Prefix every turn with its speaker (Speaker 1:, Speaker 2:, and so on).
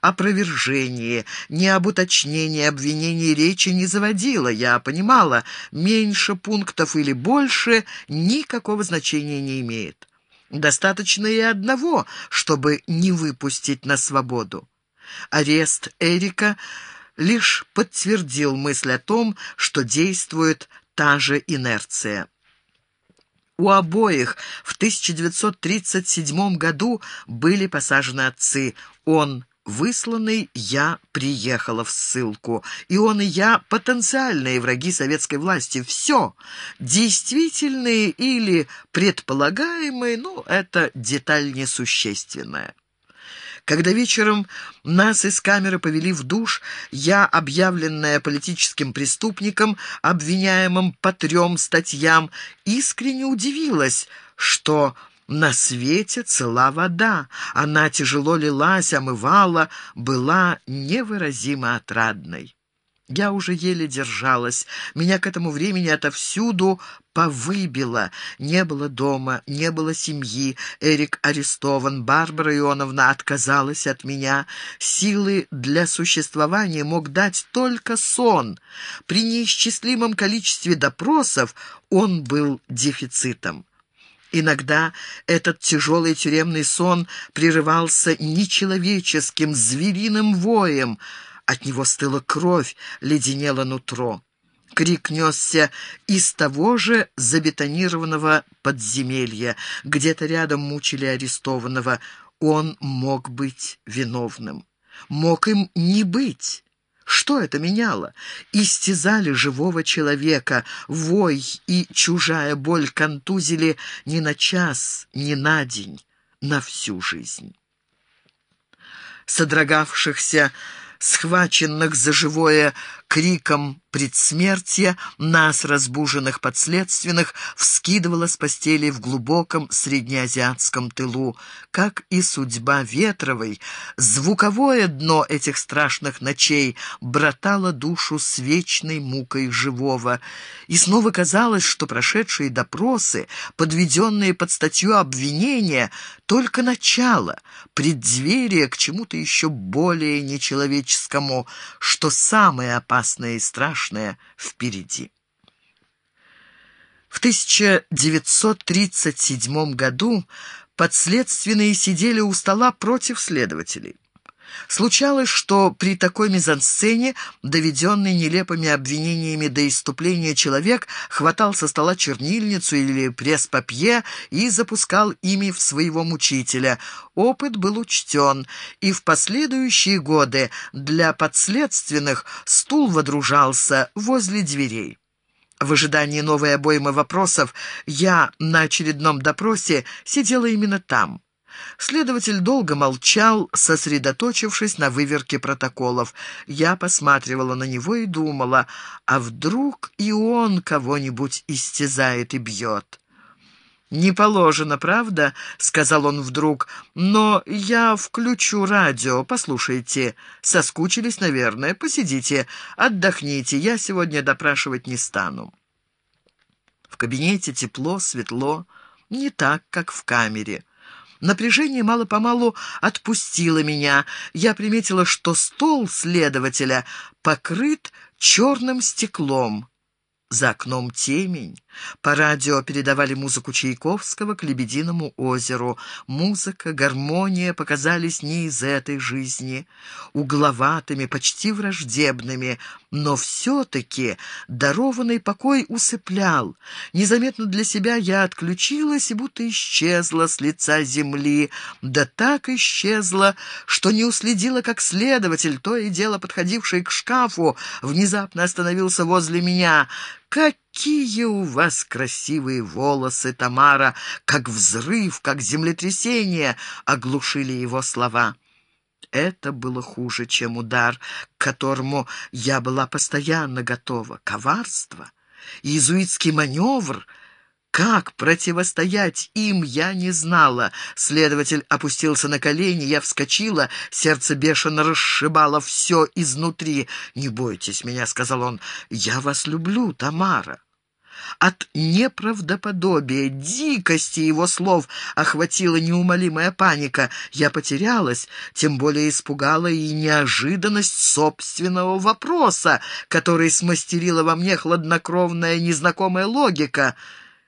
Speaker 1: опровержении, ни об уточнении обвинений речи не заводила. Я понимала, меньше пунктов или больше никакого значения не имеет. Достаточно и одного, чтобы не выпустить на свободу. Арест Эрика лишь подтвердил мысль о том, что действует та же инерция. У обоих в 1937 году были посажены отцы. Он высланный, я приехала в ссылку. И он и я — потенциальные враги советской власти. Все. Действительные или предполагаемые, ну, это деталь несущественная. Когда вечером нас из камеры повели в душ, я, объявленная политическим преступником, обвиняемым по трем статьям, искренне удивилась, что на свете цела вода. Она тяжело лилась, омывала, была невыразимо отрадной. Я уже еле держалась. Меня к этому времени отовсюду повыбило. Не было дома, не было семьи. Эрик арестован, Барбара Ионовна отказалась от меня. Силы для существования мог дать только сон. При неисчислимом количестве допросов он был дефицитом. Иногда этот тяжелый тюремный сон прерывался нечеловеческим, звериным воем — от него стыла кровь, леденело нутро. Крик несся из того же забетонированного подземелья. Где-то рядом мучили арестованного. Он мог быть виновным. Мог им не быть. Что это меняло? Истязали живого человека. Вой и чужая боль контузили не на час, не на день, на всю жизнь. Содрогавшихся схваченных за живое криком предсмертия, нас, разбуженных подследственных, вскидывала с постели в глубоком среднеазиатском тылу. Как и судьба Ветровой, звуковое дно этих страшных ночей братало душу с вечной мукой живого. И снова казалось, что прошедшие допросы, подведенные под статью обвинения, только начало, преддверие к чему-то еще более нечеловеческому, что самое опасное опасное и страшное впереди. В 1937 году подследственные сидели у стола против следователей. Случалось, что при такой мизансцене, доведенный нелепыми обвинениями до иступления человек, хватал со стола чернильницу или пресс-папье и запускал ими в своего мучителя. Опыт был учтен, и в последующие годы для подследственных стул водружался возле дверей. В ожидании новой обоймы вопросов я на очередном допросе сидела именно там. Следователь долго молчал, сосредоточившись на выверке протоколов. Я посматривала на него и думала, а вдруг и он кого-нибудь истязает и бьет. «Не положено, правда?» — сказал он вдруг. «Но я включу радио. Послушайте. Соскучились, наверное. Посидите, отдохните. Я сегодня допрашивать не стану». В кабинете тепло, светло. Не так, как в камере. Напряжение мало-помалу отпустило меня. Я приметила, что стол следователя покрыт черным стеклом. За окном темень. По радио передавали музыку Чайковского к «Лебединому озеру». Музыка, гармония показались не из этой жизни. Угловатыми, почти враждебными, но все-таки дарованный покой усыплял. Незаметно для себя я отключилась и будто исчезла с лица земли. Да так исчезла, что не уследила как следователь, то и дело подходивший к шкафу, внезапно остановился возле меня — «Какие у вас красивые волосы, Тамара! Как взрыв, как землетрясение!» — оглушили его слова. Это было хуже, чем удар, к которому я была постоянно готова. Коварство, иезуитский маневр — как противостоять им, я не знала. Следователь опустился на колени, я вскочила, сердце бешено расшибало все изнутри. «Не бойтесь меня», — сказал он, — «я вас люблю, Тамара». От неправдоподобия, дикости его слов охватила неумолимая паника. Я потерялась, тем более испугала и неожиданность собственного вопроса, который смастерила во мне хладнокровная незнакомая логика —